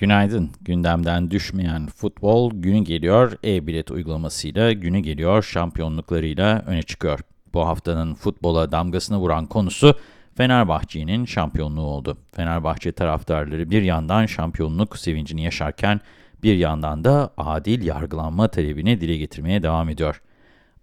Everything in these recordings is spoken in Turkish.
Günaydın. Gündemden düşmeyen futbol günü geliyor. E-bilet uygulamasıyla günü geliyor şampiyonluklarıyla öne çıkıyor. Bu haftanın futbola damgasını vuran konusu Fenerbahçe'nin şampiyonluğu oldu. Fenerbahçe taraftarları bir yandan şampiyonluk sevincini yaşarken bir yandan da adil yargılanma talebini dile getirmeye devam ediyor.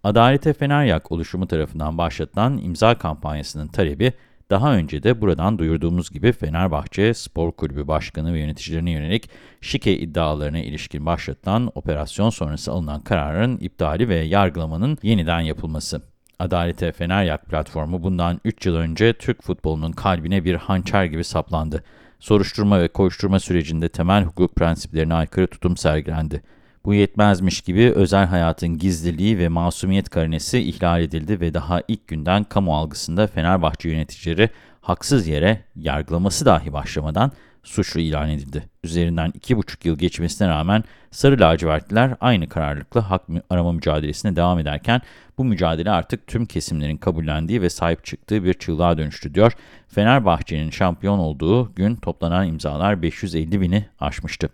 Adalete Feneryak oluşumu tarafından başlatılan imza kampanyasının talebi daha önce de buradan duyurduğumuz gibi Fenerbahçe Spor Kulübü Başkanı ve yöneticilerine yönelik şike iddialarına ilişkin başlatılan operasyon sonrası alınan kararın iptali ve yargılamanın yeniden yapılması. Adalete Feneryak platformu bundan 3 yıl önce Türk futbolunun kalbine bir hançer gibi saplandı. Soruşturma ve koşturma sürecinde temel hukuk prensiplerine aykırı tutum sergilendi. Bu yetmezmiş gibi özel hayatın gizliliği ve masumiyet karinesi ihlal edildi ve daha ilk günden kamu algısında Fenerbahçe yöneticileri haksız yere yargılaması dahi başlamadan suçlu ilan edildi. Üzerinden iki buçuk yıl geçmesine rağmen Sarı Lacivertliler aynı kararlılıkla hak arama mücadelesine devam ederken bu mücadele artık tüm kesimlerin kabullendiği ve sahip çıktığı bir çığlığa dönüştü diyor. Fenerbahçe'nin şampiyon olduğu gün toplanan imzalar 550 bini aşmıştı.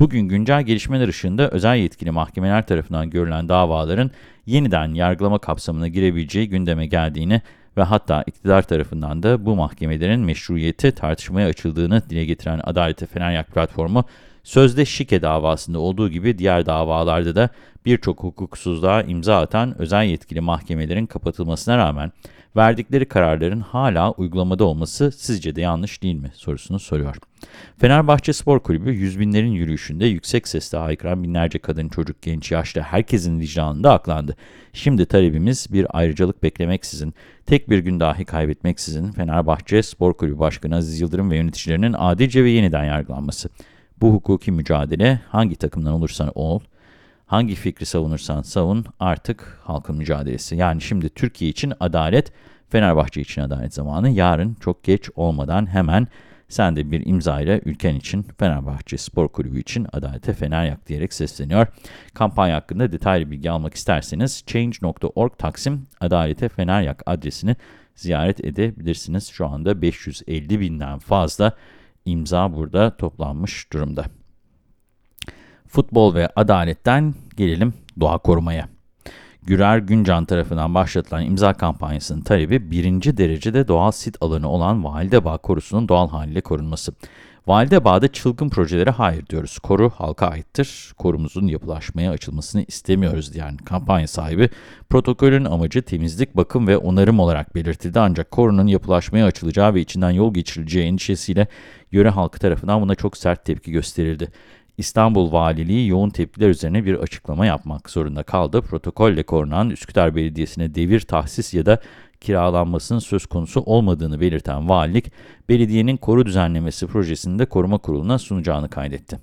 Bugün güncel gelişmeler ışığında özel yetkili mahkemeler tarafından görülen davaların yeniden yargılama kapsamına girebileceği gündeme geldiğini ve hatta iktidar tarafından da bu mahkemelerin meşruiyeti tartışmaya açıldığını dile getiren Adalete Feneryak platformu, sözde şike davasında olduğu gibi diğer davalarda da birçok hukuksuzluğa imza atan özel yetkili mahkemelerin kapatılmasına rağmen verdikleri kararların hala uygulamada olması sizce de yanlış değil mi sorusunu soruyor. Fenerbahçe Spor Kulübü yüz binlerin yürüyüşünde yüksek sesle haykıran binlerce kadın, çocuk, genç, yaşlı herkesin vicdanında aklandı. Şimdi talebimiz bir ayrıcalık beklemeksizin, tek bir gün dahi kaybetmeksizin Fenerbahçe Spor Kulübü Başkanı Aziz Yıldırım ve yöneticilerinin adilce ve yeniden yargılanması. Bu hukuki mücadele hangi takımdan olursan ol, hangi fikri savunursan savun artık halkın mücadelesi. Yani şimdi Türkiye için adalet, Fenerbahçe için adalet zamanı. Yarın çok geç olmadan hemen sen de bir imza ile ülken için Fenerbahçe Spor Kulübü için adalete fener yak diyerek sesleniyor. Kampanya hakkında detaylı bilgi almak isterseniz change.org taksim adalete fener yak adresini ziyaret edebilirsiniz. Şu anda 550 binden fazla imza burada toplanmış durumda. Futbol ve adaletten gelelim doğa korumaya. Gürer Güncan tarafından başlatılan imza kampanyasının talebi birinci derecede doğal sit alanı olan Validebağ korusunun doğal haliyle korunması. Validebağ'da çılgın projelere hayır diyoruz. Koru halka aittir. Korumuzun yapılaşmaya açılmasını istemiyoruz diyen kampanya sahibi protokolün amacı temizlik, bakım ve onarım olarak belirtildi. Ancak korunun yapılaşmaya açılacağı ve içinden yol geçirileceği endişesiyle yöre halkı tarafından buna çok sert tepki gösterildi. İstanbul Valiliği yoğun tepkiler üzerine bir açıklama yapmak zorunda kaldı. Protokolle korunan Üsküdar Belediyesi'ne devir tahsis ya da kiralanmasının söz konusu olmadığını belirten valilik, belediyenin koru düzenlemesi projesini de koruma kuruluna sunacağını kaydetti.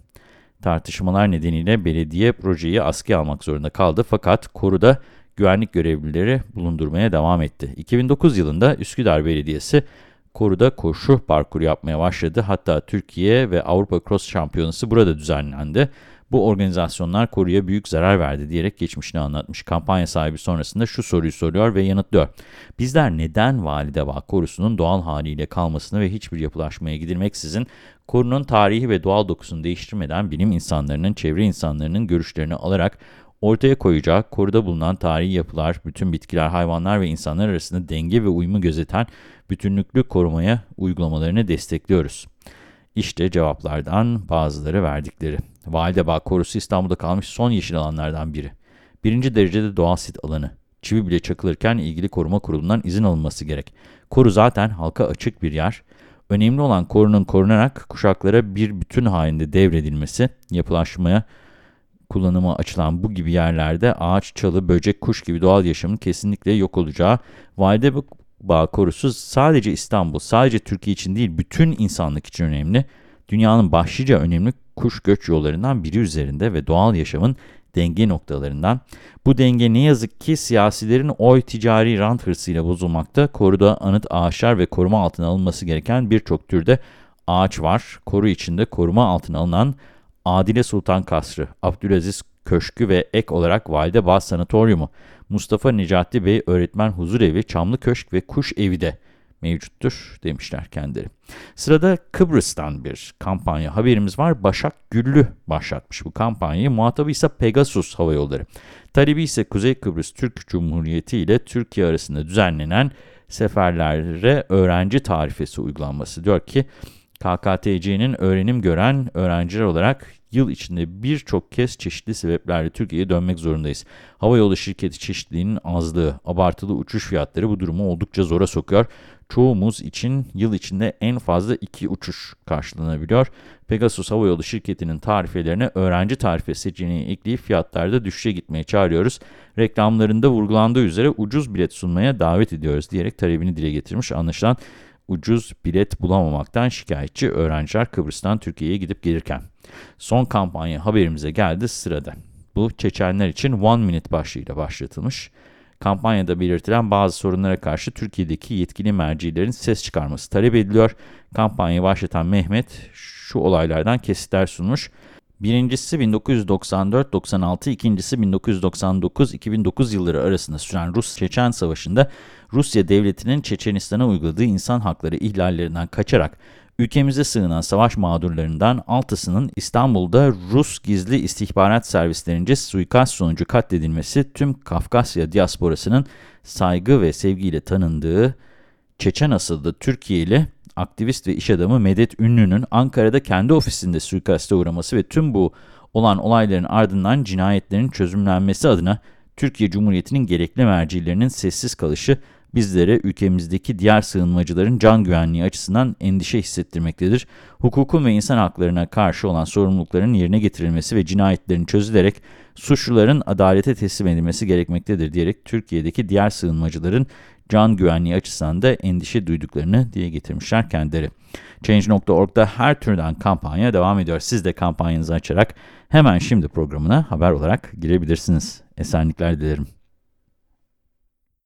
Tartışmalar nedeniyle belediye projeyi askıya almak zorunda kaldı fakat koruda güvenlik görevlileri bulundurmaya devam etti. 2009 yılında Üsküdar Belediyesi koruda koşu parkuru yapmaya başladı. Hatta Türkiye ve Avrupa Cross Şampiyonası burada düzenlendi. Bu organizasyonlar koruya büyük zarar verdi diyerek geçmişini anlatmış. Kampanya sahibi sonrasında şu soruyu soruyor ve yanıtlıyor. Bizler neden Validebağ korusunun doğal haliyle kalmasını ve hiçbir yapılaşmaya gidilmeksizin korunun tarihi ve doğal dokusunu değiştirmeden bilim insanlarının, çevre insanlarının görüşlerini alarak ortaya koyacağı koruda bulunan tarihi yapılar, bütün bitkiler, hayvanlar ve insanlar arasında denge ve uyumu gözeten bütünlüklü korumaya uygulamalarını destekliyoruz. İşte cevaplardan bazıları verdikleri. Validebağ Korusu İstanbul'da kalmış son yeşil alanlardan biri. Birinci derecede doğal sit alanı. Çivi bile çakılırken ilgili koruma kurulundan izin alınması gerek. Koru zaten halka açık bir yer. Önemli olan korunun korunarak kuşaklara bir bütün halinde devredilmesi, yapılaşmaya kullanıma açılan bu gibi yerlerde ağaç, çalı, böcek, kuş gibi doğal yaşamın kesinlikle yok olacağı, Validebağ korusu sadece İstanbul, sadece Türkiye için değil, bütün insanlık için önemli. Dünyanın başlıca önemli kuş göç yollarından biri üzerinde ve doğal yaşamın denge noktalarından. Bu denge ne yazık ki siyasilerin oy ticari rant hırsıyla bozulmakta. Koruda anıt ağaçlar ve koruma altına alınması gereken birçok türde ağaç var. Koru içinde koruma altına alınan Adile Sultan Kasrı, Abdülaziz Köşkü ve ek olarak Validebağ Sanatoryumu, Mustafa Necati Bey Öğretmen Huzurevi, Çamlı Köşk ve Kuş Evi de mevcuttur demişler kendileri. Sırada Kıbrıs'tan bir kampanya haberimiz var. Başak Güllü başlatmış bu kampanyayı. Muhatabı ise Pegasus Hava Yolları. Talebi ise Kuzey Kıbrıs Türk Cumhuriyeti ile Türkiye arasında düzenlenen seferlere öğrenci tarifesi uygulanması. Diyor ki KKTC'nin öğrenim gören öğrenciler olarak yıl içinde birçok kez çeşitli sebeplerle Türkiye'ye dönmek zorundayız. Havayolu şirketi çeşitliliğinin azlığı, abartılı uçuş fiyatları bu durumu oldukça zora sokuyor. Çoğumuz için yıl içinde en fazla iki uçuş karşılanabiliyor. Pegasus Havayolu şirketinin tarifelerine öğrenci tarife seçeneği ekleyip fiyatlarda düşüşe gitmeye çağırıyoruz. Reklamlarında vurgulandığı üzere ucuz bilet sunmaya davet ediyoruz diyerek talebini dile getirmiş. Anlaşılan ucuz bilet bulamamaktan şikayetçi öğrenciler Kıbrıs'tan Türkiye'ye gidip gelirken. Son kampanya haberimize geldi sırada. Bu Çeçenler için One Minute başlığıyla başlatılmış. Kampanyada belirtilen bazı sorunlara karşı Türkiye'deki yetkili mercilerin ses çıkarması talep ediliyor. Kampanyayı başlatan Mehmet şu olaylardan kesitler sunmuş. Birincisi 1994-96, ikincisi 1999-2009 yılları arasında süren Rus-Çeçen Savaşı'nda Rusya devletinin Çeçenistan'a uyguladığı insan hakları ihlallerinden kaçarak ülkemize sığınan savaş mağdurlarından altısının İstanbul'da Rus gizli istihbarat servislerince suikast sonucu katledilmesi tüm Kafkasya diasporasının saygı ve sevgiyle tanındığı Çeçen asıllı Türkiye'li aktivist ve iş adamı Medet Ünlü'nün Ankara'da kendi ofisinde suikaste uğraması ve tüm bu olan olayların ardından cinayetlerin çözümlenmesi adına Türkiye Cumhuriyeti'nin gerekli mercilerinin sessiz kalışı bizlere ülkemizdeki diğer sığınmacıların can güvenliği açısından endişe hissettirmektedir. Hukukun ve insan haklarına karşı olan sorumlulukların yerine getirilmesi ve cinayetlerin çözülerek suçluların adalete teslim edilmesi gerekmektedir diyerek Türkiye'deki diğer sığınmacıların can güvenliği açısından da endişe duyduklarını dile getirmişler kendileri. Change.org'da her türden kampanya devam ediyor. Siz de kampanyanızı açarak hemen şimdi programına haber olarak girebilirsiniz. Esenlikler dilerim.